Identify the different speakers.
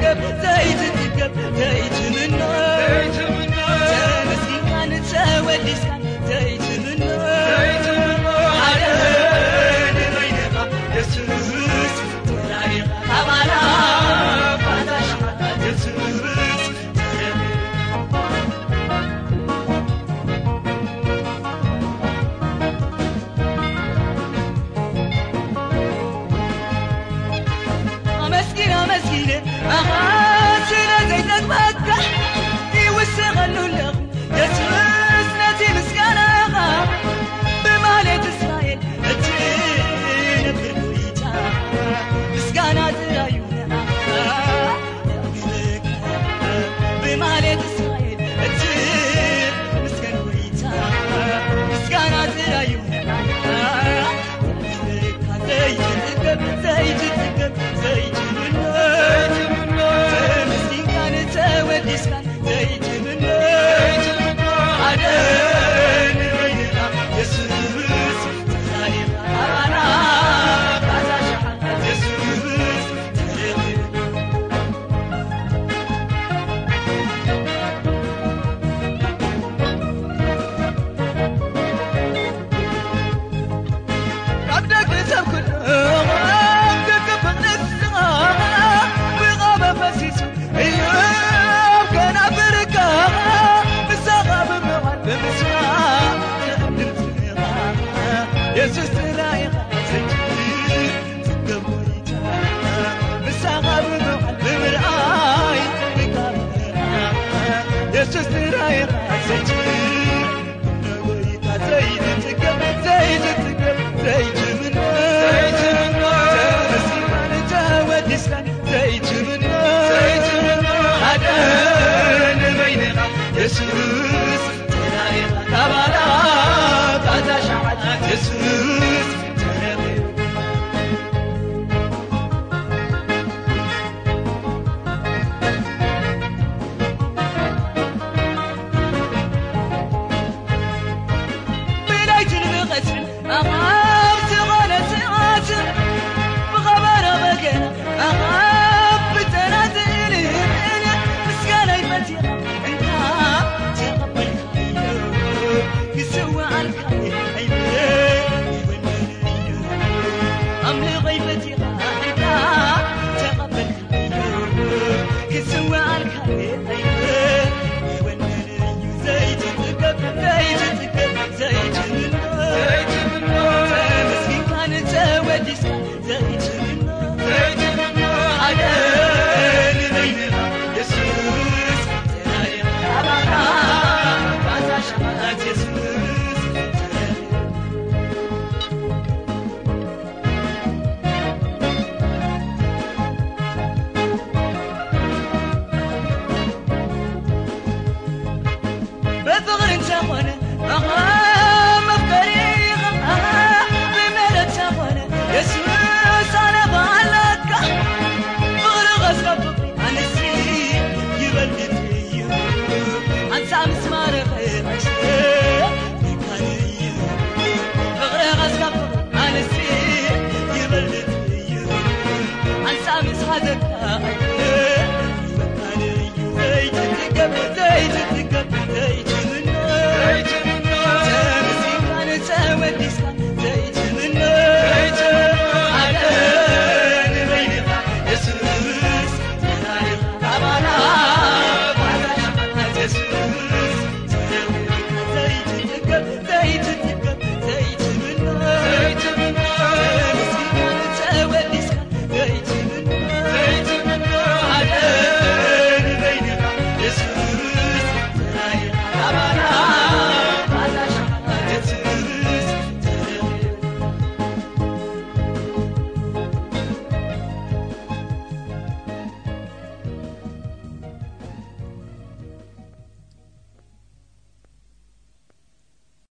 Speaker 1: 再一次，一个，再一次。righteousness. It's a